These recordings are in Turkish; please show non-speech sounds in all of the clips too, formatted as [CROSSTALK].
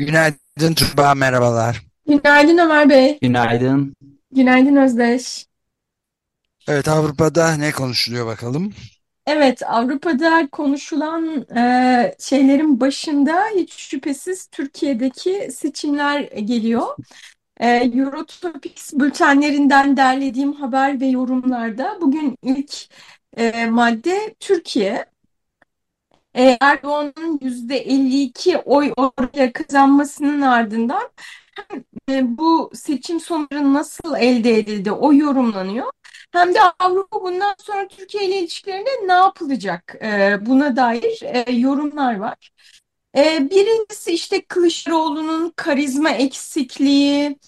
Günaydın Tuğba, merhabalar. Günaydın Ömer Bey. Günaydın. Günaydın Özdeş. Evet, Avrupa'da ne konuşuluyor bakalım? Evet, Avrupa'da konuşulan e, şeylerin başında hiç şüphesiz Türkiye'deki seçimler geliyor. E, Eurotopics bültenlerinden derlediğim haber ve yorumlarda bugün ilk e, madde Türkiye. Erdoğan'ın %52 oy oranıyla kazanmasının ardından e, bu seçim sonucu nasıl elde edildi o yorumlanıyor. Hem de Avrupa bundan sonra Türkiye ile ilişkilerinde ne yapılacak e, buna dair e, yorumlar var. Birincisi işte Kılıçdaroğlu'nun karizma eksikliği,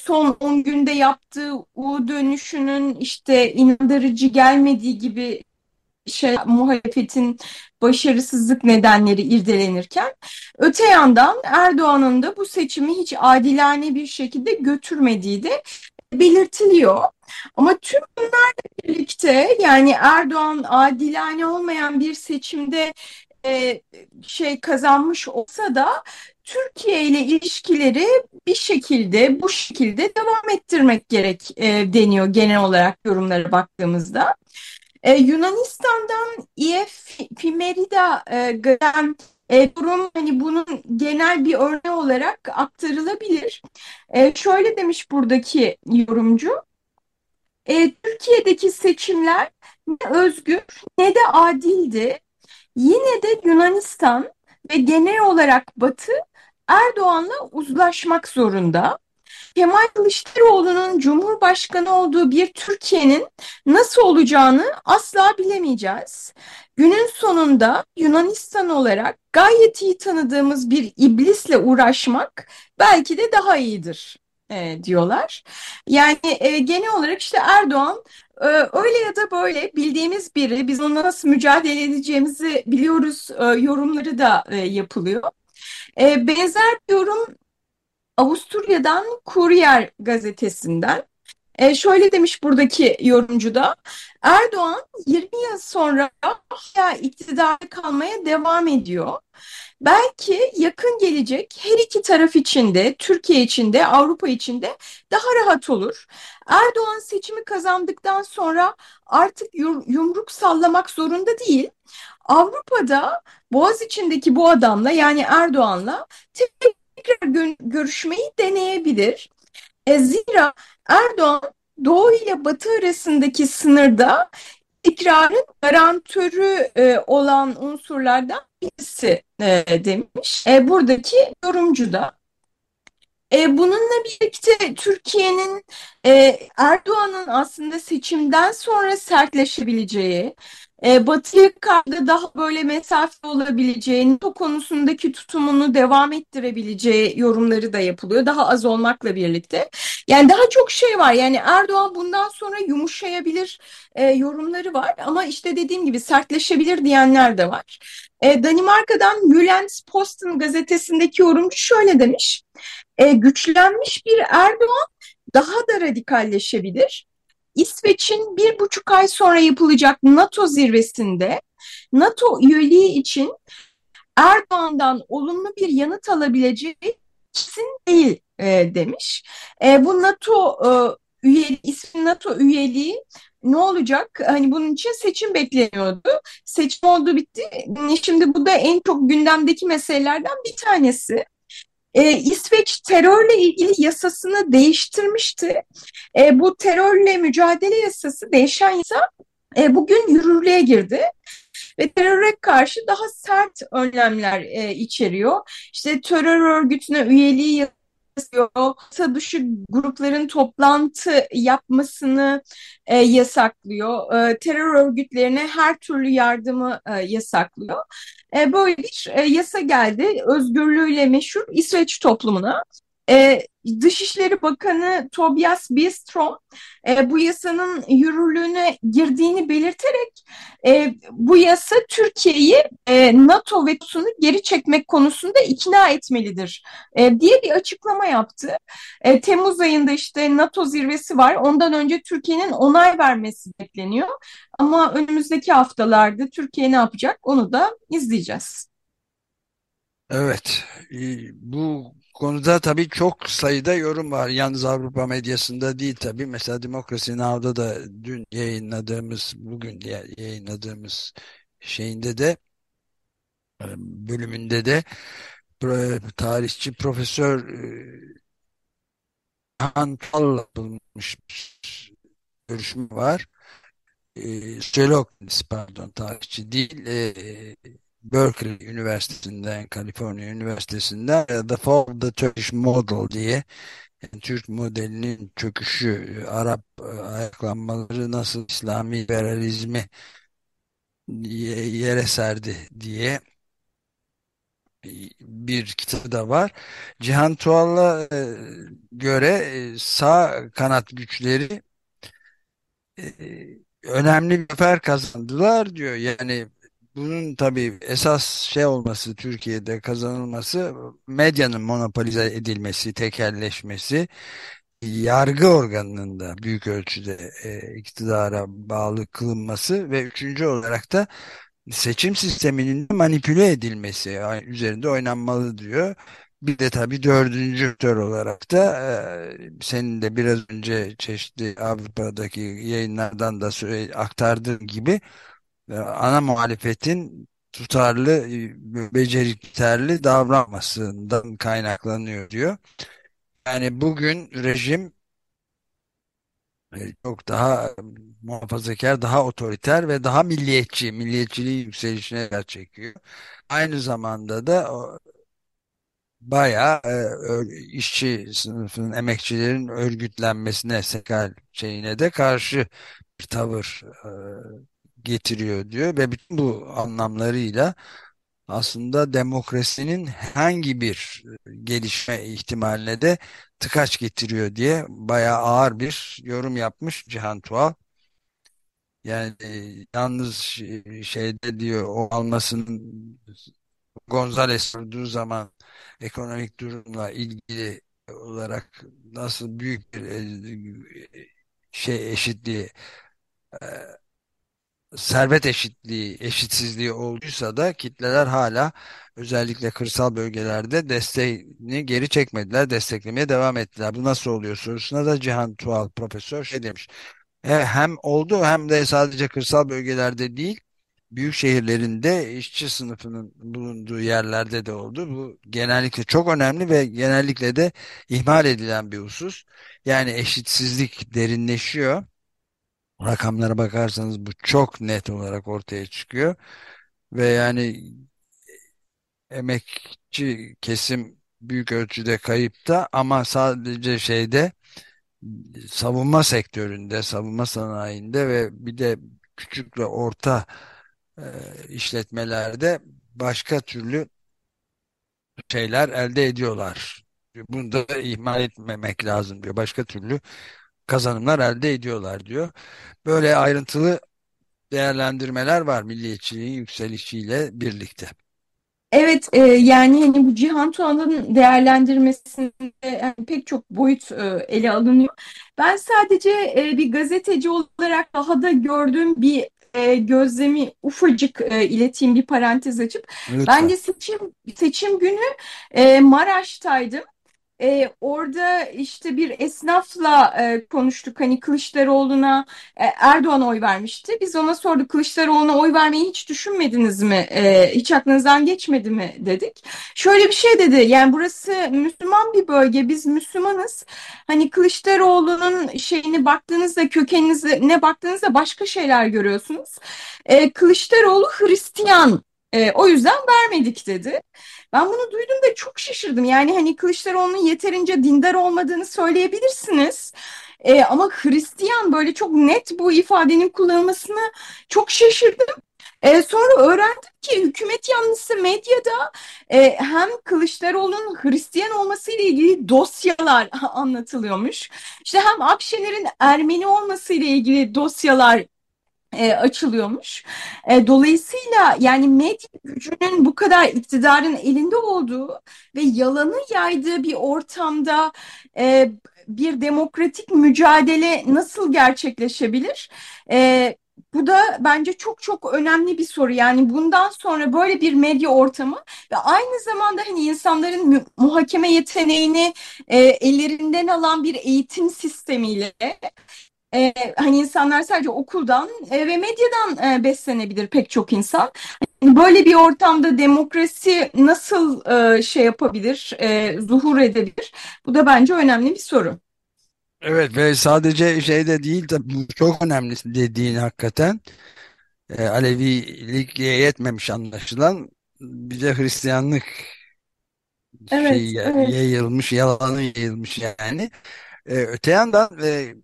son 10 günde yaptığı U dönüşünün işte inandırıcı gelmediği gibi şey muhalefetin başarısızlık nedenleri irdelenirken öte yandan Erdoğan'ın da bu seçimi hiç adilane bir şekilde götürmediği de belirtiliyor. Ama tüm bunlarla birlikte yani Erdoğan adilane olmayan bir seçimde e, şey kazanmış olsa da Türkiye ile ilişkileri bir şekilde bu şekilde devam ettirmek gerek e, deniyor genel olarak yorumlara baktığımızda. Ee, Yunanistan'dan IF Fimerida e, gelen e, durum hani bunun genel bir örneği olarak aktarılabilir. E, şöyle demiş buradaki yorumcu. E, Türkiye'deki seçimler ne özgür ne de adildi. Yine de Yunanistan ve genel olarak Batı Erdoğan'la uzlaşmak zorunda. Kemal Kılıçdaroğlu'nun Cumhurbaşkanı olduğu bir Türkiye'nin nasıl olacağını asla bilemeyeceğiz. Günün sonunda Yunanistan olarak gayet iyi tanıdığımız bir iblisle uğraşmak belki de daha iyidir e, diyorlar. Yani e, genel olarak işte Erdoğan e, öyle ya da böyle bildiğimiz biri biz onunla nasıl mücadele edeceğimizi biliyoruz e, yorumları da e, yapılıyor. E, benzer bir yorum Avusturya'dan Kuryer gazetesinden. E, şöyle demiş buradaki yorumcu da Erdoğan 20 yıl sonra hala iktidarda kalmaya devam ediyor. Belki yakın gelecek her iki taraf içinde, Türkiye içinde, Avrupa içinde daha rahat olur. Erdoğan seçimi kazandıktan sonra artık yumruk sallamak zorunda değil. Avrupa'da Boğaz içindeki bu adamla yani Erdoğan'la tekrar görüşmeyi deneyebilir. E, zira Erdoğan Doğu ile Batı arasındaki sınırda istikrarın garantörü e, olan unsurlardan birisi e, demiş. E, buradaki yorumcu da. E, bununla birlikte Türkiye'nin e, Erdoğan'ın aslında seçimden sonra sertleşebileceği, e, Batı'ya karşı daha böyle mesafe olabileceği, NATO konusundaki tutumunu devam ettirebileceği yorumları da yapılıyor. Daha az olmakla birlikte. Yani daha çok şey var. Yani Erdoğan bundan sonra yumuşayabilir e, yorumları var. Ama işte dediğim gibi sertleşebilir diyenler de var. E, Danimarka'dan Jyllands Posten gazetesindeki yorumcu şöyle demiş. E, güçlenmiş bir Erdoğan daha da radikalleşebilir. İsveç'in bir buçuk ay sonra yapılacak NATO zirvesinde NATO üyeliği için Erdoğan'dan olumlu bir yanıt alabileceği kesin değil e, demiş. E, bu NATO e, üyeliği, ismi NATO üyeliği ne olacak? Hani bunun için seçim bekleniyordu. Seçim oldu bitti. Şimdi bu da en çok gündemdeki meselelerden bir tanesi. E, İsveç terörle ilgili yasasını değiştirmişti. E, bu terörle mücadele yasası değişen yasa e, bugün yürürlüğe girdi ve teröre karşı daha sert önlemler e, içeriyor. İşte terör örgütüne üyeliği yasa dışı grupların toplantı yapmasını e, yasaklıyor. E, terör örgütlerine her türlü yardımı e, yasaklıyor. E, böyle bir e, yasa geldi özgürlüğüyle meşhur İsveç toplumuna. E, Dışişleri Bakanı Tobias Billström e, bu yasanın yürürlüğüne girdiğini belirterek e, bu yasa Türkiye'yi e, NATO vetosunu geri çekmek konusunda ikna etmelidir e, diye bir açıklama yaptı. E, Temmuz ayında işte NATO zirvesi var. Ondan önce Türkiye'nin onay vermesi bekleniyor. Ama önümüzdeki haftalarda Türkiye ne yapacak onu da izleyeceğiz. Evet, bu konuda tabii çok sayıda yorum var. Yalnız Avrupa medyasında değil tabii. Mesela Demokrasi Now'da da dün yayınladığımız, bugün yayınladığımız şeyinde de e, bölümünde de tarihçi Profesör Han Tall'la yapılmış görüşme var. E, sosyolog, pardon tarihçi değil, e, Berkeley Üniversitesi'nden, Kaliforniya Üniversitesi'nden The Fall of the Turkish Model diye yani Türk modelinin çöküşü, Arap e, ayaklanmaları nasıl İslami liberalizmi yere serdi diye bir kitabı da var. Cihan Tuğal'a e, göre e, sağ kanat güçleri önemli bir zafer kazandılar diyor. Yani bunun tabii esas şey olması Türkiye'de kazanılması medyanın monopolize edilmesi, tekelleşmesi, yargı organının da büyük ölçüde e, iktidara bağlı kılınması ve üçüncü olarak da seçim sisteminin manipüle edilmesi yani üzerinde oynanmalı diyor. Bir de tabii dördüncü tür olarak da e, senin de biraz önce çeşitli Avrupa'daki yayınlardan da aktardığın gibi ana muhalefetin tutarlı, e, becerikli davranmasından kaynaklanıyor diyor. Yani bugün rejim e, çok daha muhafazakar, daha otoriter ve daha milliyetçi, milliyetçiliği yükselişine yer çekiyor. Aynı zamanda da bayağı e, işçi sınıfının, emekçilerin örgütlenmesine, sekal şeyine de karşı bir tavır getiriyor diyor ve bütün bu anlamlarıyla aslında demokrasinin hangi bir e, gelişme ihtimaline de tıkaç getiriyor diye bayağı ağır bir yorum yapmış Cihan Tuğal. Yani e, yalnız şeyde diyor o almasının Gonzales sorduğu zaman ekonomik durumla ilgili olarak nasıl büyük bir e, şey eşitliği servet eşitliği, eşitsizliği olduysa da kitleler hala özellikle kırsal bölgelerde desteğini geri çekmediler, desteklemeye devam ettiler. Bu nasıl oluyor sorusuna da Cihan Tuğal profesör şey demiş. E, hem oldu hem de sadece kırsal bölgelerde değil, büyük şehirlerinde işçi sınıfının bulunduğu yerlerde de oldu. Bu genellikle çok önemli ve genellikle de ihmal edilen bir husus. Yani eşitsizlik derinleşiyor rakamlara bakarsanız bu çok net olarak ortaya çıkıyor. Ve yani emekçi kesim büyük ölçüde kayıpta ama sadece şeyde savunma sektöründe, savunma sanayinde ve bir de küçük ve orta e, işletmelerde başka türlü şeyler elde ediyorlar. Bunu da ihmal etmemek lazım diyor. Başka türlü kazanımlar elde ediyorlar diyor. Böyle ayrıntılı değerlendirmeler var milliyetçiliğin yükselişiyle birlikte. Evet, e, yani hani bu Cihan Tuğan'ın değerlendirmesinde yani pek çok boyut e, ele alınıyor. Ben sadece e, bir gazeteci olarak daha da gördüğüm bir e, gözlemi ufacık e, ileteyim bir parantez açıp. Lütfen. Ben de seçim seçim günü e, Maraş'taydım. E, orada işte bir esnafla e, konuştuk. Hani Kılıçdaroğlu'na e, Erdoğan oy vermişti. Biz ona sorduk Kılıçdaroğlu'na oy vermeyi hiç düşünmediniz mi? E, hiç aklınızdan geçmedi mi dedik. Şöyle bir şey dedi. Yani burası Müslüman bir bölge. Biz Müslümanız. Hani Kılıçdaroğlu'nun şeyini baktığınızda kökeninize ne baktığınızda başka şeyler görüyorsunuz. E, Kılıçdaroğlu Hristiyan E, o yüzden vermedik dedi. Ben bunu duyduğumda çok şaşırdım. Yani hani Kılıçdaroğlu'nun yeterince dindar olmadığını söyleyebilirsiniz. E, ama Hristiyan böyle çok net bu ifadenin kullanılmasına çok şaşırdım. E, sonra öğrendim ki hükümet yanlısı medyada e, hem Kılıçdaroğlu'nun Hristiyan olması ile ilgili dosyalar [LAUGHS] anlatılıyormuş. İşte hem Akşener'in Ermeni olması ile ilgili dosyalar e, açılıyormuş. E, dolayısıyla yani medya gücünün bu kadar iktidarın elinde olduğu ve yalanı yaydığı bir ortamda e, bir demokratik mücadele nasıl gerçekleşebilir? E, bu da bence çok çok önemli bir soru. Yani bundan sonra böyle bir medya ortamı ve aynı zamanda hani insanların mu muhakeme yeteneğini e, ellerinden alan bir eğitim sistemiyle e, hani insanlar sadece okuldan e, ve medyadan e, beslenebilir pek çok insan. Hani böyle bir ortamda demokrasi nasıl e, şey yapabilir, e, zuhur edebilir? Bu da bence önemli bir soru. Evet ve sadece şeyde değil tabii bu çok önemli dediğin hakikaten e, Alevilik yetmemiş anlaşılan bir de Hristiyanlık şey Evet, evet. yayılmış yalanı yayılmış yani. E, öte yandan e,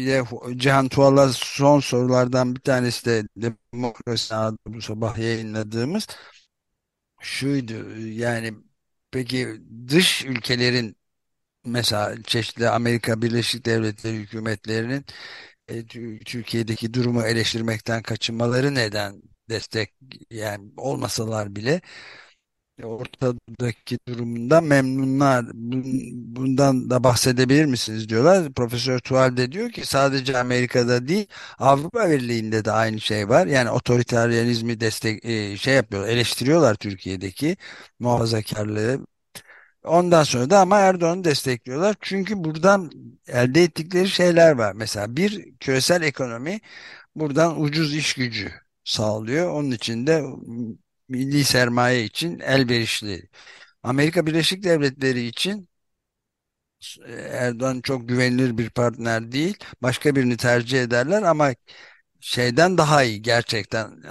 bir de Cihan Tuğal'a son sorulardan bir tanesi de Demokrasi adlı bu sabah yayınladığımız şuydu. Yani peki dış ülkelerin mesela çeşitli Amerika Birleşik Devletleri hükümetlerinin e, Türkiye'deki durumu eleştirmekten kaçınmaları neden destek yani olmasalar bile ortadaki durumundan memnunlar. Bundan da bahsedebilir misiniz diyorlar. Profesör Tuval de diyor ki sadece Amerika'da değil Avrupa Birliği'nde de aynı şey var. Yani otoriteryenizmi destek e, şey yapıyor, eleştiriyorlar Türkiye'deki muhafazakarlığı. Ondan sonra da ama Erdoğan'ı destekliyorlar. Çünkü buradan elde ettikleri şeyler var. Mesela bir küresel ekonomi buradan ucuz iş gücü sağlıyor. Onun için de milli sermaye için elverişli. Amerika Birleşik Devletleri için e, Erdoğan çok güvenilir bir partner değil. Başka birini tercih ederler ama şeyden daha iyi gerçekten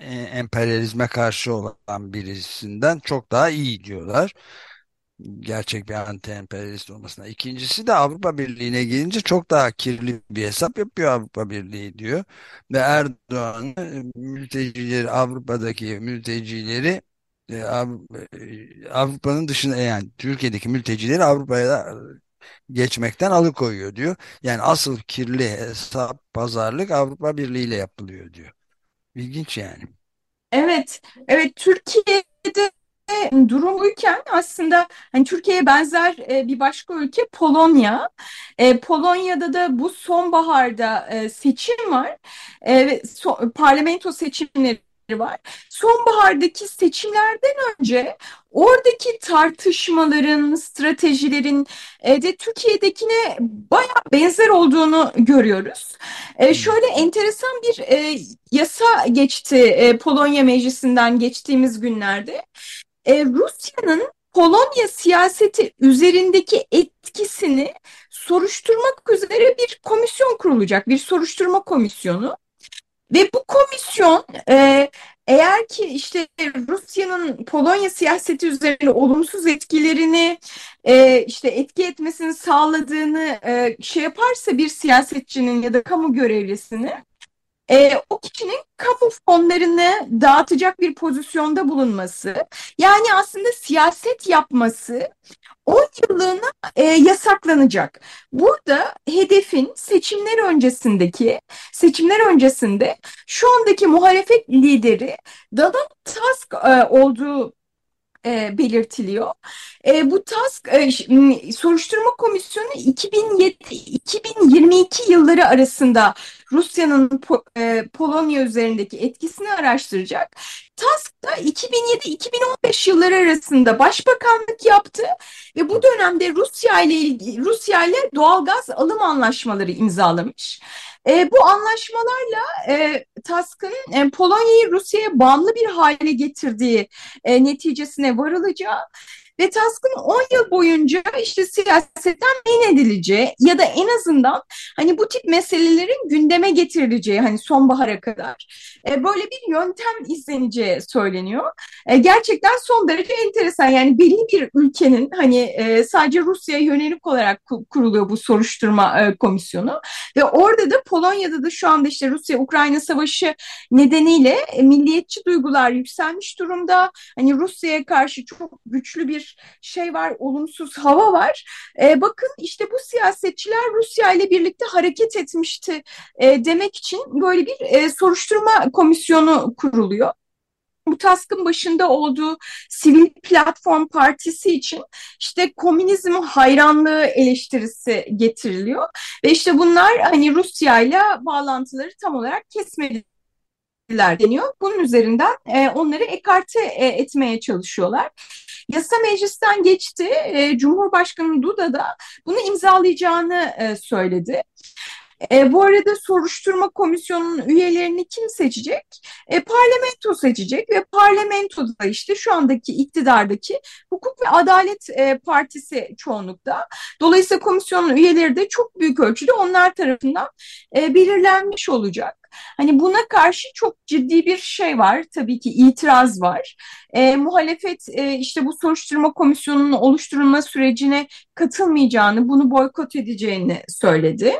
e, emperyalizme karşı olan birisinden çok daha iyi diyorlar gerçek bir anti-emperyalist olmasına. İkincisi de Avrupa Birliği'ne gelince çok daha kirli bir hesap yapıyor Avrupa Birliği diyor. Ve Erdoğan e, mültecileri Avrupa'daki mültecileri e, e, Avrupa'nın dışında yani Türkiye'deki mültecileri Avrupa'ya geçmekten alıkoyuyor diyor. Yani asıl kirli hesap pazarlık Avrupa Birliği ile yapılıyor diyor. İlginç yani. Evet, evet Türkiye'de durum buyken aslında hani Türkiye'ye benzer e, bir başka ülke Polonya. E, Polonya'da da bu sonbaharda e, seçim var. E, so, parlamento seçimleri var. Sonbahardaki seçimlerden önce oradaki tartışmaların, stratejilerin e, de Türkiye'dekine baya benzer olduğunu görüyoruz. E, şöyle enteresan bir e, yasa geçti e, Polonya Meclisi'nden geçtiğimiz günlerde e, Rusya'nın Polonya siyaseti üzerindeki etkisini soruşturmak üzere bir komisyon kurulacak, bir soruşturma komisyonu. Ve bu komisyon e, eğer ki işte Rusya'nın Polonya siyaseti üzerine olumsuz etkilerini e, işte etki etmesini sağladığını e, şey yaparsa bir siyasetçinin ya da kamu görevlisini e, o kişinin kamu fonlarını dağıtacak bir pozisyonda bulunması, yani aslında siyaset yapması 10 yıllığına e, yasaklanacak. Burada hedefin seçimler öncesindeki, seçimler öncesinde şu andaki muhalefet lideri Donald Tusk e, olduğu e, belirtiliyor. E, bu task e, soruşturma komisyonu 2007-2022 yılları arasında Rusya'nın po e, Polonya üzerindeki etkisini araştıracak. Task da 2007-2015 yılları arasında başbakanlık yaptı ve bu dönemde Rusya ile Rusya ile doğalgaz alım anlaşmaları imzalamış. E, bu anlaşmalarla e, TASK'ın e, Polonya'yı Rusya'ya bağımlı bir hale getirdiği e, neticesine varılacağı ve Task'ın 10 yıl boyunca işte siyasetten men edileceği ya da en azından hani bu tip meselelerin gündeme getirileceği hani sonbahara kadar e, böyle bir yöntem izleneceği söyleniyor. E, gerçekten son derece enteresan yani belli bir ülkenin hani e, sadece Rusya'ya yönelik olarak kuruluyor bu soruşturma e, komisyonu ve orada da Polonya'da da şu anda işte Rusya-Ukrayna savaşı nedeniyle e, milliyetçi duygular yükselmiş durumda. Hani Rusya'ya karşı çok güçlü bir şey var, olumsuz hava var. E, bakın işte bu siyasetçiler Rusya ile birlikte hareket etmişti e, demek için böyle bir e, soruşturma komisyonu kuruluyor bu taskın başında olduğu Sivil Platform Partisi için işte komünizm hayranlığı eleştirisi getiriliyor. Ve işte bunlar hani Rusya ile bağlantıları tam olarak kesmedi deniyor. Bunun üzerinden e, onları ekarte e, etmeye çalışıyorlar. Yasa meclisten geçti. E, Cumhurbaşkanı Duda da bunu imzalayacağını e, söyledi. E, bu arada soruşturma komisyonunun üyelerini kim seçecek? E, parlamento seçecek ve parlamentoda işte şu andaki iktidardaki Hukuk ve Adalet e, Partisi çoğunlukta. Dolayısıyla komisyonun üyeleri de çok büyük ölçüde onlar tarafından e, belirlenmiş olacak. Hani buna karşı çok ciddi bir şey var. Tabii ki itiraz var. E, muhalefet e, işte bu soruşturma komisyonunun oluşturulma sürecine katılmayacağını, bunu boykot edeceğini söyledi.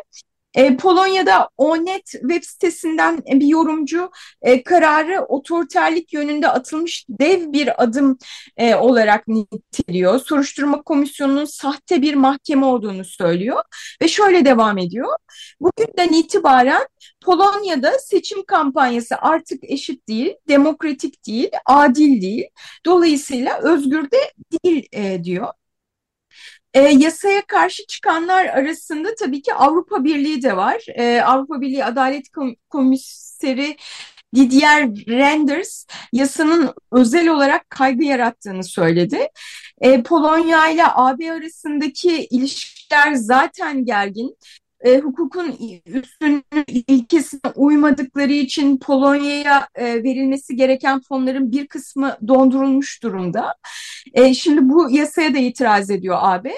E, Polonya'da Onet web sitesinden bir yorumcu e, kararı otoriterlik yönünde atılmış dev bir adım e, olarak niteliyor. Soruşturma komisyonunun sahte bir mahkeme olduğunu söylüyor ve şöyle devam ediyor. Bugünden itibaren Polonya'da seçim kampanyası artık eşit değil, demokratik değil, adil değil. Dolayısıyla özgür de değil e, diyor. E, yasaya karşı çıkanlar arasında tabii ki Avrupa Birliği de var. E, Avrupa Birliği Adalet Komiseri Didier Renders yasanın özel olarak kaygı yarattığını söyledi. E, Polonya ile AB arasındaki ilişkiler zaten gergin e, hukukun üstün ilkesine uymadıkları için Polonya'ya e, verilmesi gereken fonların bir kısmı dondurulmuş durumda. E, şimdi bu yasaya da itiraz ediyor AB.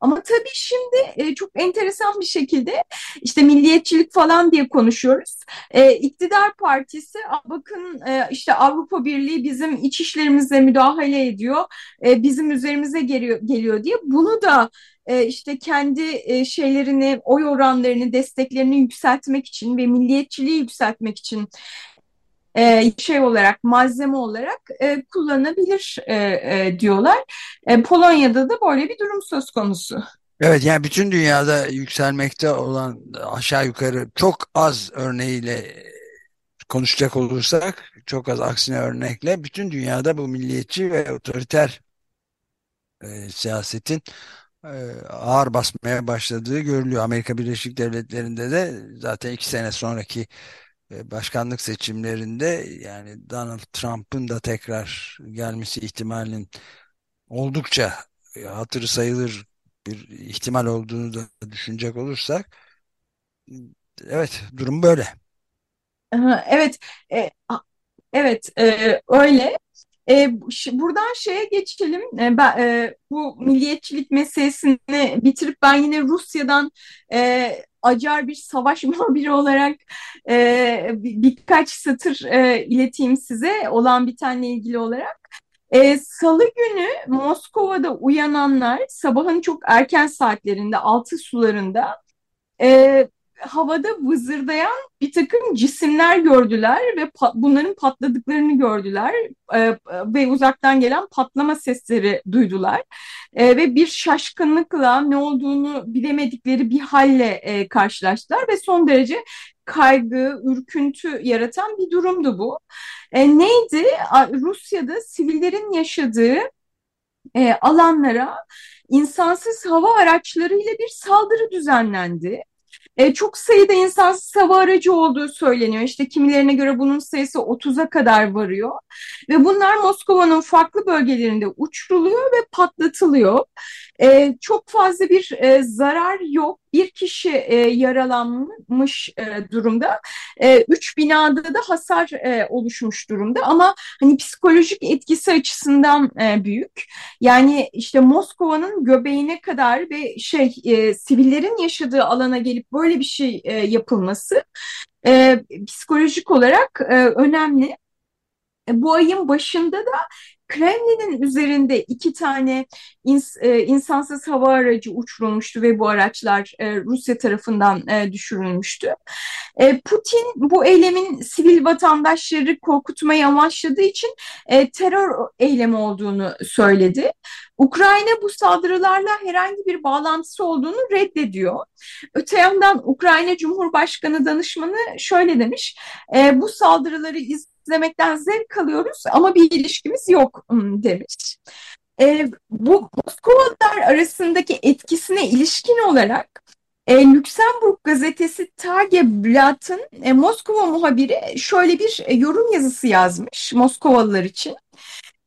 Ama tabii şimdi e, çok enteresan bir şekilde işte milliyetçilik falan diye konuşuyoruz. E, iktidar partisi bakın e, işte Avrupa Birliği bizim iç işlerimize müdahale ediyor, e, bizim üzerimize geliyor, geliyor diye bunu da e, işte kendi e, şeylerini, oy oranlarını, desteklerini yükseltmek için ve milliyetçiliği yükseltmek için e, şey olarak, malzeme olarak kullanabilir diyorlar. Polonya'da da böyle bir durum söz konusu. Evet yani bütün dünyada yükselmekte olan aşağı yukarı çok az örneğiyle konuşacak olursak çok az aksine örnekle bütün dünyada bu milliyetçi ve otoriter e, siyasetin e, ağır basmaya başladığı görülüyor. Amerika Birleşik Devletleri'nde de zaten iki sene sonraki e, başkanlık seçimlerinde yani Donald Trump'ın da tekrar gelmesi ihtimalinin oldukça e, hatırı sayılır bir ihtimal olduğunu da düşünecek olursak evet durum böyle. Evet, evet öyle. E, buradan şeye geçelim. E, ben, e, bu milliyetçilik meselesini bitirip ben yine Rusya'dan e, acar bir savaş [LAUGHS] muhabiri olarak e, birkaç satır e, ileteyim size olan bitenle ilgili olarak. E, Salı günü Moskova'da uyananlar sabahın çok erken saatlerinde altı sularında e, havada vızırdayan bir takım cisimler gördüler ve pat, bunların patladıklarını gördüler e, ve uzaktan gelen patlama sesleri duydular e, ve bir şaşkınlıkla ne olduğunu bilemedikleri bir halle e, karşılaştılar ve son derece kaygı, ürküntü yaratan bir durumdu bu. E, neydi? Rusya'da sivillerin yaşadığı e, alanlara insansız hava araçlarıyla bir saldırı düzenlendi. E, çok sayıda insansız hava aracı olduğu söyleniyor. İşte kimilerine göre bunun sayısı 30'a kadar varıyor. Ve bunlar Moskova'nın farklı bölgelerinde uçuruluyor ve patlatılıyor. E, çok fazla bir e, zarar yok. Bir kişi e, yaralanmış e, durumda. E, üç binada da hasar e, oluşmuş durumda ama hani psikolojik etkisi açısından e, büyük. Yani işte Moskova'nın göbeğine kadar ve şey e, sivillerin yaşadığı alana gelip böyle bir şey e, yapılması e, psikolojik olarak e, önemli. E, bu ayın başında da Kremlin'in üzerinde iki tane ins e, insansız hava aracı uçurulmuştu ve bu araçlar e, Rusya tarafından e, düşürülmüştü. E, Putin bu eylemin sivil vatandaşları korkutmayı amaçladığı için e, terör eylemi olduğunu söyledi. Ukrayna bu saldırılarla herhangi bir bağlantısı olduğunu reddediyor. Öte yandan Ukrayna Cumhurbaşkanı danışmanı şöyle demiş, e, bu saldırıları iz izlemekten zevk alıyoruz ama bir ilişkimiz yok demiş. E, bu Moskovalılar arasındaki etkisine ilişkin olarak e, Lüksemburg gazetesi Tageblatt'ın e, Moskova muhabiri şöyle bir e, yorum yazısı yazmış Moskovalılar için.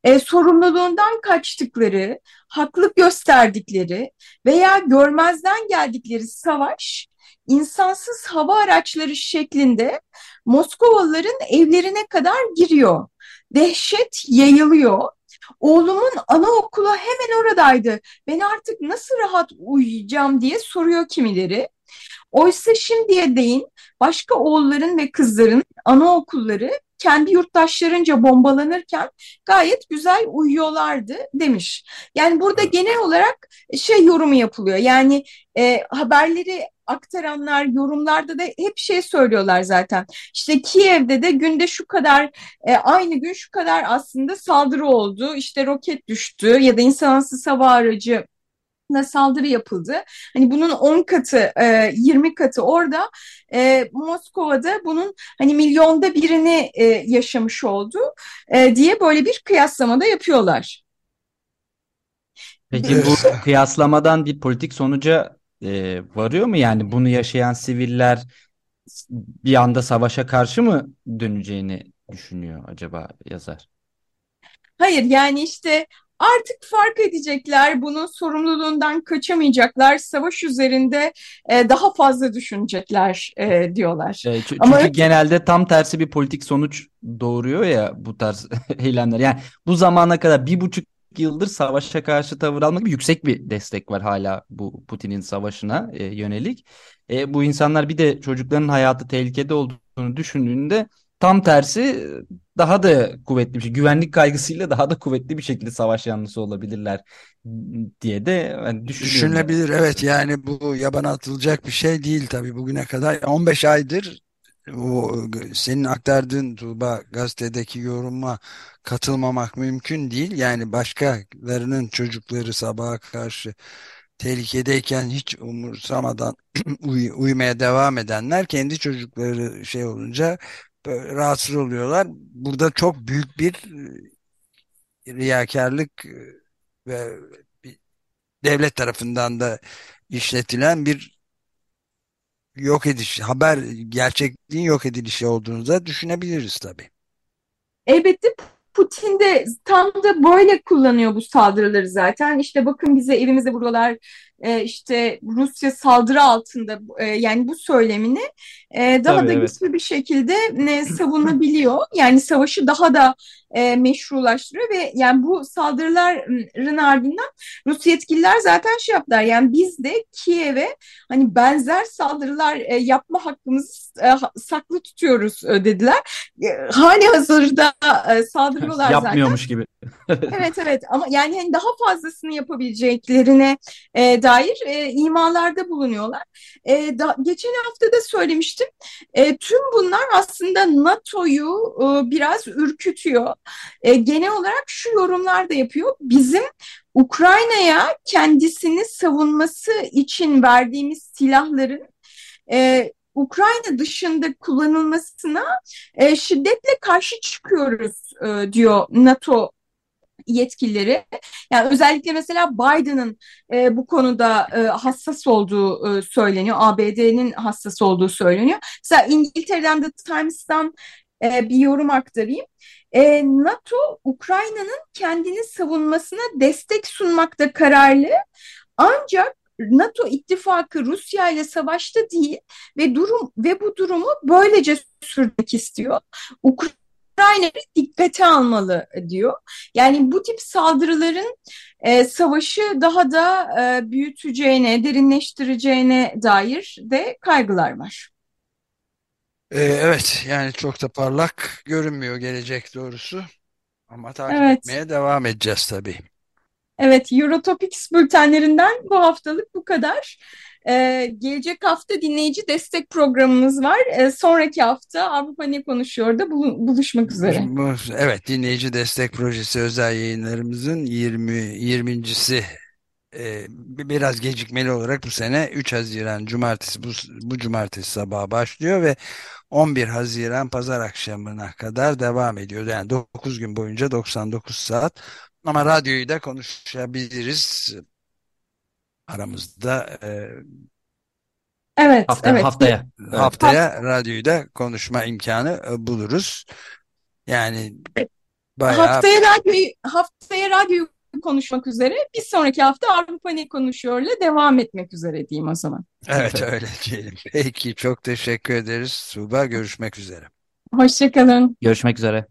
E, sorumluluğundan kaçtıkları, haklı gösterdikleri veya görmezden geldikleri savaş insansız hava araçları şeklinde Moskovalıların evlerine kadar giriyor. Dehşet yayılıyor. Oğlumun anaokulu hemen oradaydı. Ben artık nasıl rahat uyuyacağım diye soruyor kimileri. Oysa şimdiye değin başka oğulların ve kızların anaokulları kendi yurttaşlarınca bombalanırken gayet güzel uyuyorlardı demiş. Yani burada genel olarak şey yorumu yapılıyor. Yani e, haberleri aktaranlar yorumlarda da hep şey söylüyorlar zaten. İşte Kiev'de de günde şu kadar e, aynı gün şu kadar aslında saldırı oldu. İşte roket düştü ya da insansız hava aracı saldırı yapıldı. Hani bunun 10 katı, 20 e, katı orada. E, Moskova'da bunun hani milyonda birini e, yaşamış oldu diye böyle bir kıyaslamada yapıyorlar. Peki bu kıyaslamadan bir politik sonuca e, varıyor mu? Yani bunu yaşayan siviller bir anda savaşa karşı mı döneceğini düşünüyor acaba yazar? Hayır yani işte artık fark edecekler, bunun sorumluluğundan kaçamayacaklar, savaş üzerinde e, daha fazla düşünecekler e, diyorlar. E, çünkü Ama... genelde tam tersi bir politik sonuç doğuruyor ya bu tarz [LAUGHS] eylemler. Yani bu zamana kadar bir buçuk yıldır savaşa karşı tavır almak gibi yüksek bir destek var hala bu Putin'in savaşına e, yönelik. E, bu insanlar bir de çocukların hayatı tehlikede olduğunu düşündüğünde tam tersi daha da kuvvetli bir şey. Güvenlik kaygısıyla daha da kuvvetli bir şekilde savaş yanlısı olabilirler diye de yani Düşünülebilir evet yani bu yabana atılacak bir şey değil tabii bugüne kadar 15 aydır o senin aktardığın Tuğba gazetedeki yoruma katılmamak mümkün değil. Yani başkalarının çocukları sabaha karşı tehlikedeyken hiç umursamadan [CLEARS THROAT] uy uyumaya devam edenler kendi çocukları şey olunca rahatsız oluyorlar. Burada çok büyük bir e, riyakarlık e, ve devlet tarafından da işletilen bir yok ediş, haber gerçekliğin yok edilişi olduğunu da düşünebiliriz tabii. Elbette Putin de tam da böyle kullanıyor bu saldırıları zaten. İşte bakın bize evimize vuruyorlar, e, işte Rusya saldırı altında e, yani bu söylemini e, daha Tabii, da evet. güçlü bir şekilde e, savunabiliyor. Yani savaşı daha da e, meşrulaştırıyor ve yani bu saldırıların ardından Rus yetkililer zaten şey yaptılar. Yani biz de Kiev'e hani benzer saldırılar e, yapma hakkımızı e, saklı tutuyoruz e, dediler. E, hali hazırda e, saldırıyorlar zaten. Yapmıyormuş gibi. Evet evet ama yani hani daha fazlasını yapabileceklerine e, dair e, imalarda bulunuyorlar. E, da, geçen hafta da söylemiştim. E, tüm bunlar aslında NATO'yu e, biraz ürkütüyor. E, genel olarak şu yorumlar da yapıyor. Bizim Ukrayna'ya kendisini savunması için verdiğimiz silahların e, Ukrayna dışında kullanılmasına e, şiddetle karşı çıkıyoruz e, diyor NATO yetkilileri. Yani özellikle mesela Biden'ın e, bu konuda e, hassas olduğu e, söyleniyor. ABD'nin hassas olduğu söyleniyor. Mesela İngiltere'den de Times'tan e, bir yorum aktarayım. E, NATO Ukrayna'nın kendini savunmasına destek sunmakta kararlı Ancak NATO ittifakı Rusya ile savaşta değil ve durum ve bu durumu böylece sürmek istiyor. Ukrayna'yı dikkate almalı diyor. Yani bu tip saldırıların e, savaşı daha da e, büyüteceğine, derinleştireceğine dair de kaygılar var. Ee, evet yani çok da parlak görünmüyor gelecek doğrusu. Ama takip Evet. etmeye devam edeceğiz tabii. Evet, Eurotopics bültenlerinden bu haftalık bu kadar. Ee, gelecek hafta dinleyici destek programımız var. Ee, sonraki hafta Avrupa Ne Konuşuyor'da bulu- buluşmak üzere. Evet dinleyici destek projesi özel yayınlarımızın 20 20.si e, bi- biraz gecikmeli olarak bu sene 3 Haziran Cumartesi bu, bu Cumartesi sabahı başlıyor ve 11 Haziran Pazar akşamına kadar devam ediyor. Yani 9 gün boyunca 99 saat ama radyoyu da konuşabiliriz aramızda e, Evet, Haftaya, evet. haftaya. Haftaya radyoyu da konuşma imkanı buluruz. Yani bayağı Haftaya radyoyu, haftaya radyoyu konuşmak üzere. Bir sonraki hafta Avrupa Ne Konuşuyor'la devam etmek üzere diyeyim o zaman. evet öyle diyelim. Peki çok teşekkür ederiz. Tuğba görüşmek üzere. Hoşçakalın. Görüşmek üzere.